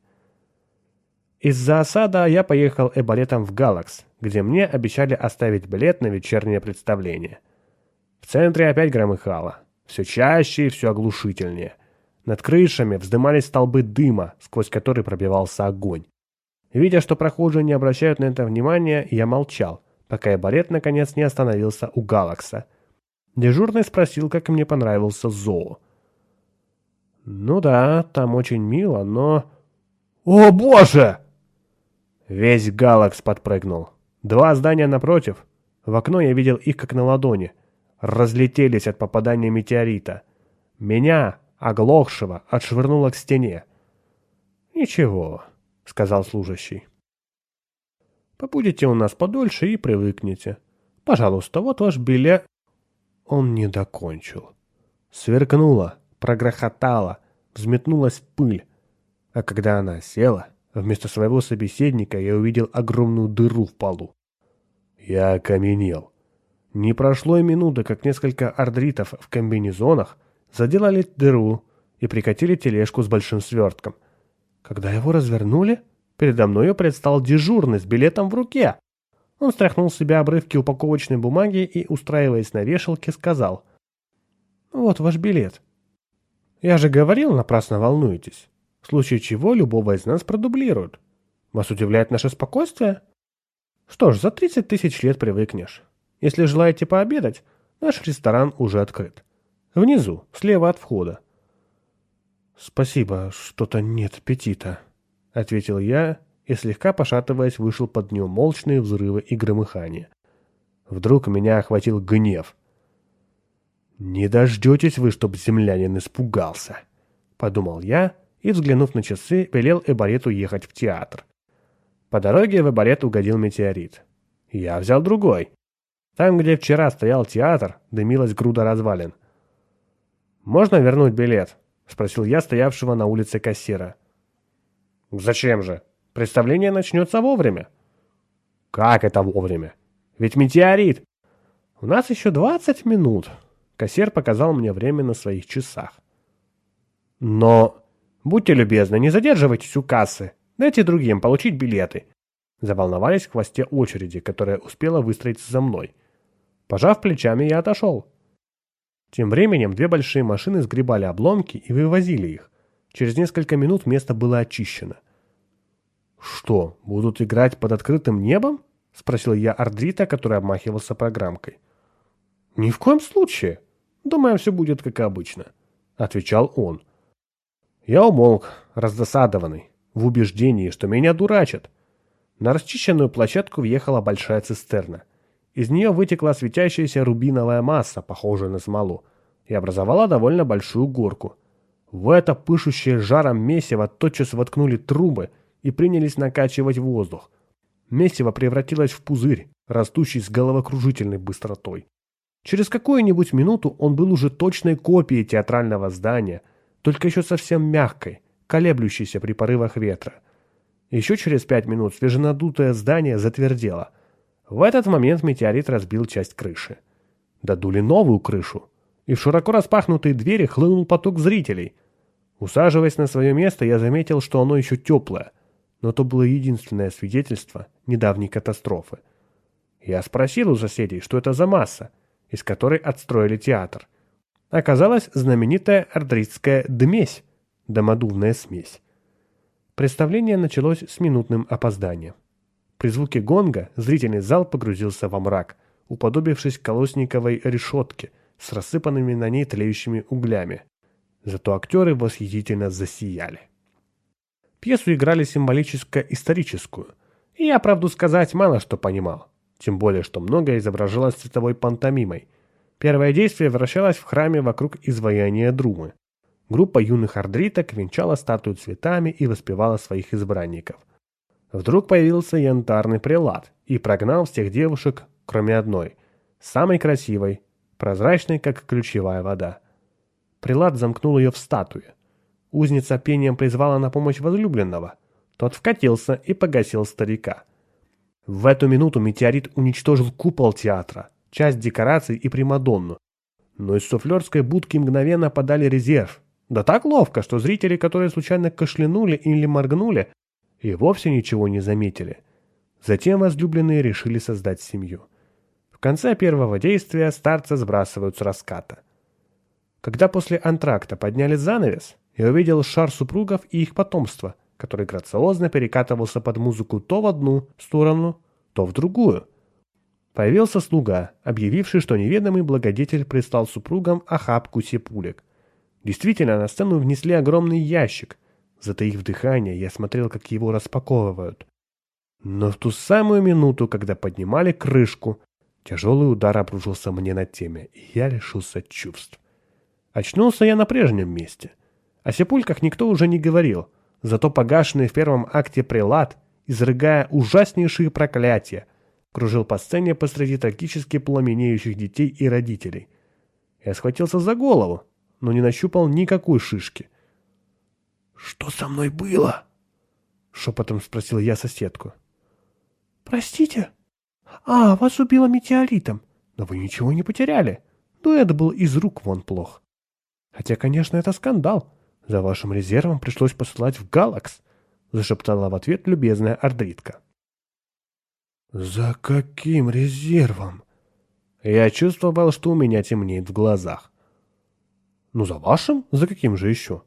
Из-за осада я поехал эболетом в Галакс, где мне обещали оставить билет на вечернее представление. В центре опять громыхало. Все чаще и все оглушительнее. Над крышами вздымались столбы дыма, сквозь который пробивался огонь. Видя, что прохожие не обращают на это внимания, я молчал, пока эболет наконец не остановился у Галакса. Дежурный спросил, как мне понравился зоо. «Ну да, там очень мило, но...» «О боже!» Весь Галакс подпрыгнул. Два здания напротив. В окно я видел их как на ладони. Разлетелись от попадания метеорита. Меня, оглохшего, отшвырнуло к стене. «Ничего», — сказал служащий. «Побудете у нас подольше и привыкнете. Пожалуйста, вот ваш билет...» Он не докончил. Сверкнуло, прогрохотало, взметнулась пыль. А когда она села, вместо своего собеседника я увидел огромную дыру в полу. Я окаменел. Не прошло и минуты, как несколько ардритов в комбинезонах заделали дыру и прикатили тележку с большим свертком. Когда его развернули, передо мною предстал дежурный с билетом в руке. Он стряхнул с себя обрывки упаковочной бумаги и, устраиваясь на вешалке, сказал. «Вот ваш билет. Я же говорил, напрасно волнуетесь. В случае чего любого из нас продублируют. Вас удивляет наше спокойствие? Что ж, за 30 тысяч лет привыкнешь. Если желаете пообедать, наш ресторан уже открыт. Внизу, слева от входа. «Спасибо, что-то нет аппетита», — ответил я и, слегка пошатываясь, вышел под неумолчные взрывы и громыхания. Вдруг меня охватил гнев. «Не дождетесь вы, чтоб землянин испугался», — подумал я и, взглянув на часы, велел Эбарету ехать в театр. По дороге в Эбарет угодил метеорит. Я взял другой. Там, где вчера стоял театр, дымилась груда развалин. «Можно вернуть билет?» — спросил я стоявшего на улице кассира. «Зачем же? Представление начнется вовремя». «Как это вовремя? Ведь метеорит!» «У нас еще двадцать минут», — кассир показал мне время на своих часах. «Но...» «Будьте любезны, не задерживайтесь у кассы. Дайте другим получить билеты». Заволновались в хвосте очереди, которая успела выстроиться за мной. Пожав плечами, я отошел. Тем временем две большие машины сгребали обломки и вывозили их. Через несколько минут место было очищено. «Что, будут играть под открытым небом?» — спросил я Ардрита, который обмахивался программкой. «Ни в коем случае. Думаю, все будет как обычно», — отвечал он. Я умолк, раздосадованный, в убеждении, что меня дурачат. На расчищенную площадку въехала большая цистерна. Из нее вытекла светящаяся рубиновая масса, похожая на смолу, и образовала довольно большую горку. В это пышущее жаром месиво тотчас воткнули трубы и принялись накачивать воздух. Месиво превратилось в пузырь, растущий с головокружительной быстротой. Через какую-нибудь минуту он был уже точной копией театрального здания, только еще совсем мягкой, колеблющейся при порывах ветра. Еще через пять минут свеженадутое здание затвердело – в этот момент метеорит разбил часть крыши. Додули новую крышу, и в широко распахнутые двери хлынул поток зрителей. Усаживаясь на свое место, я заметил, что оно еще теплое. но то было единственное свидетельство недавней катастрофы. Я спросил у соседей, что это за масса, из которой отстроили театр. Оказалась знаменитая ардритская «дмесь», домодувная смесь. Представление началось с минутным опозданием. При звуке гонга зрительный зал погрузился во мрак, уподобившись колосниковой решетке с рассыпанными на ней тлеющими углями. Зато актеры восхитительно засияли. Пьесу играли символическо-историческую, и я, правду сказать, мало что понимал. Тем более, что многое изображалось цветовой пантомимой. Первое действие вращалось в храме вокруг изваяния Друмы. Группа юных ардриток венчала статую цветами и воспевала своих избранников. Вдруг появился янтарный прелат и прогнал всех девушек, кроме одной, самой красивой, прозрачной, как ключевая вода. Прилад замкнул ее в статуе. Узница пением призвала на помощь возлюбленного. Тот вкатился и погасил старика. В эту минуту метеорит уничтожил купол театра, часть декораций и Примадонну. Но из суфлерской будки мгновенно подали резерв. Да так ловко, что зрители, которые случайно кашлянули или моргнули, и вовсе ничего не заметили. Затем возлюбленные решили создать семью. В конце первого действия старца сбрасывают с раската. Когда после антракта подняли занавес, я увидел шар супругов и их потомства, который грациозно перекатывался под музыку то в одну сторону, то в другую. Появился слуга, объявивший, что неведомый благодетель прислал супругам охапку сепулек. Действительно, на сцену внесли огромный ящик. Затаив дыхание, я смотрел, как его распаковывают. Но в ту самую минуту, когда поднимали крышку, тяжелый удар обрушился мне на теме, и я лишился чувств. Очнулся я на прежнем месте — о сепульках никто уже не говорил, зато погашенный в первом акте прилад, изрыгая ужаснейшие проклятия, кружил по сцене посреди трагически пламенеющих детей и родителей. Я схватился за голову, но не нащупал никакой шишки. «Что со мной было?» — шепотом спросил я соседку. «Простите? А, вас убило метеоритом. Но вы ничего не потеряли. Дуэт был из рук вон плох. Хотя, конечно, это скандал. «За вашим резервом пришлось посылать в Галакс», — зашептала в ответ любезная ардритка. «За каким резервом?» Я чувствовал, что у меня темнеет в глазах. «Ну, за вашим? За каким же еще?»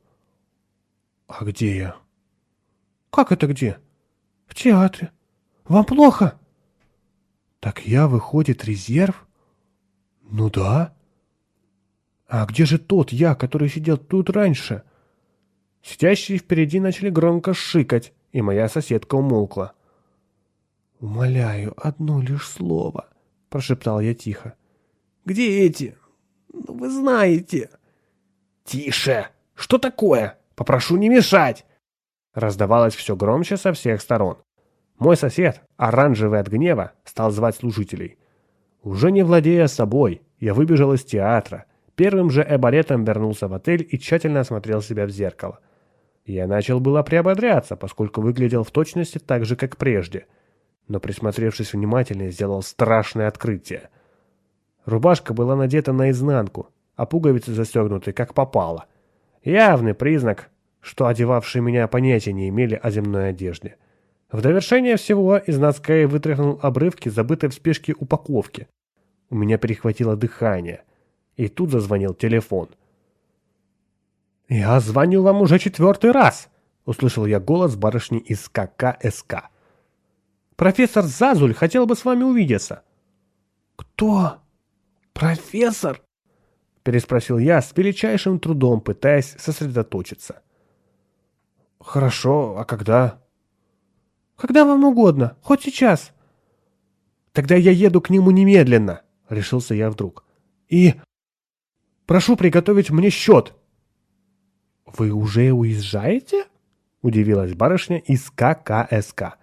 «А где я?» «Как это где?» «В театре. Вам плохо?» «Так я, выходит, резерв?» «Ну да». «А где же тот я, который сидел тут раньше?» Сидящие впереди начали громко шикать, и моя соседка умолкла. «Умоляю, одно лишь слово», — прошептал я тихо. «Где эти? Ну, вы знаете». «Тише! Что такое? Попрошу не мешать!» Раздавалось все громче со всех сторон. Мой сосед, оранжевый от гнева, стал звать служителей. Уже не владея собой, я выбежал из театра. Первым же эболетом вернулся в отель и тщательно осмотрел себя в зеркало. Я начал было приободряться, поскольку выглядел в точности так же, как прежде. Но присмотревшись внимательнее, сделал страшное открытие. Рубашка была надета наизнанку, а пуговицы застегнуты, как попало. Явный признак, что одевавшие меня понятия не имели о земной одежде. В довершение всего из носка вытряхнул обрывки, забытой в спешке упаковки. У меня перехватило дыхание. И тут зазвонил телефон — «Я звоню вам уже четвертый раз!» — услышал я голос барышни из ККСК. «Профессор Зазуль хотел бы с вами увидеться». «Кто? Профессор?» — переспросил я с величайшим трудом, пытаясь сосредоточиться. «Хорошо, а когда?» «Когда вам угодно, хоть сейчас». «Тогда я еду к нему немедленно», — решился я вдруг. «И прошу приготовить мне счет». «Вы уже уезжаете?» — удивилась барышня из ККСК.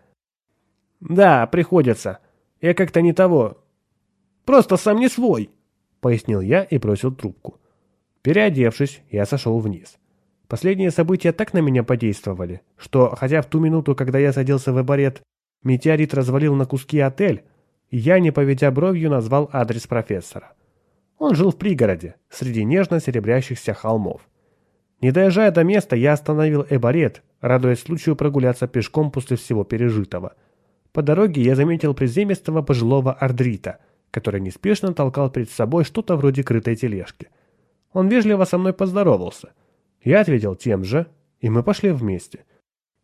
«Да, приходится. Я как-то не того. Просто сам не свой», — пояснил я и бросил трубку. Переодевшись, я сошел вниз. Последние события так на меня подействовали, что, хотя в ту минуту, когда я садился в эбарет, метеорит развалил на куски отель, я, не поведя бровью, назвал адрес профессора. Он жил в пригороде, среди нежно серебрящихся холмов. Не доезжая до места, я остановил эбарет, радуясь случаю прогуляться пешком после всего пережитого. По дороге я заметил приземистого пожилого ардрита, который неспешно толкал перед собой что-то вроде крытой тележки. Он вежливо со мной поздоровался. Я ответил тем же, и мы пошли вместе.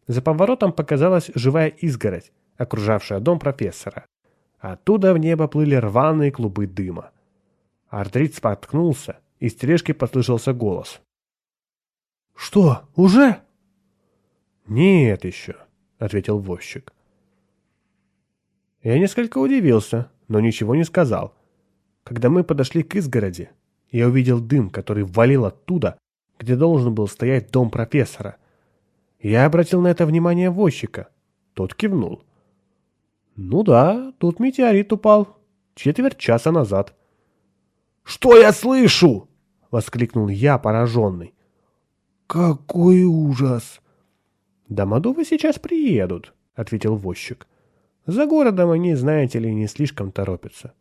За поворотом показалась живая изгородь, окружавшая дом профессора. Оттуда в небо плыли рваные клубы дыма. Артрит споткнулся, из тележки послышался голос. «Что, уже?» «Нет еще», — ответил возчик. Я несколько удивился, но ничего не сказал. Когда мы подошли к изгороди, я увидел дым, который валил оттуда, где должен был стоять дом профессора. Я обратил на это внимание возчика. Тот кивнул. «Ну да, тут метеорит упал. Четверть часа назад». «Что я слышу?» — воскликнул я, пораженный. «Какой ужас!» «Домодовы сейчас приедут», — ответил возчик. «За городом они, знаете ли, не слишком торопятся.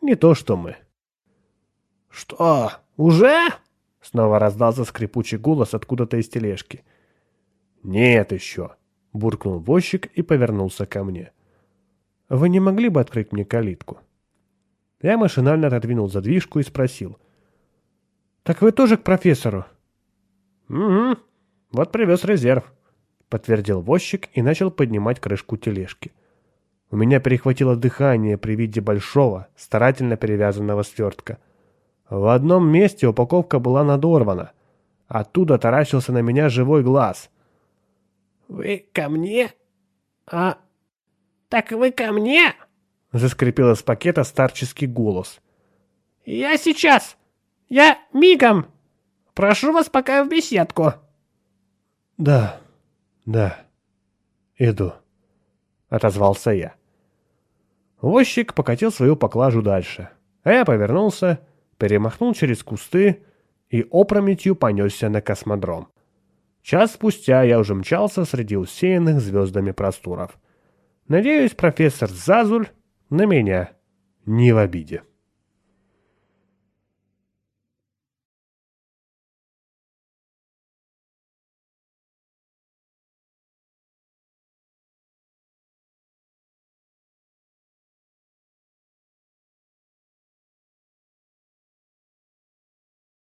Не то что мы». «Что, уже?» — снова раздался скрипучий голос откуда-то из тележки. «Нет еще», — буркнул возчик и повернулся ко мне. «Вы не могли бы открыть мне калитку?» Я машинально отодвинул задвижку и спросил. «Так вы тоже к профессору?» «Угу, вот привез резерв», — подтвердил возчик и начал поднимать крышку тележки. У меня перехватило дыхание при виде большого, старательно перевязанного свертка. В одном месте упаковка была надорвана. Оттуда таращился на меня живой глаз. «Вы ко мне? А... Так вы ко мне?» — заскрипел из пакета старческий голос. «Я сейчас! Я мигом! Прошу вас пока в беседку!» «Да, да, иду», — отозвался я. Возчик покатил свою поклажу дальше, а я повернулся, перемахнул через кусты и опрометью понесся на космодром. Час спустя я уже мчался среди усеянных звездами просторов. Надеюсь, профессор Зазуль на меня не в обиде.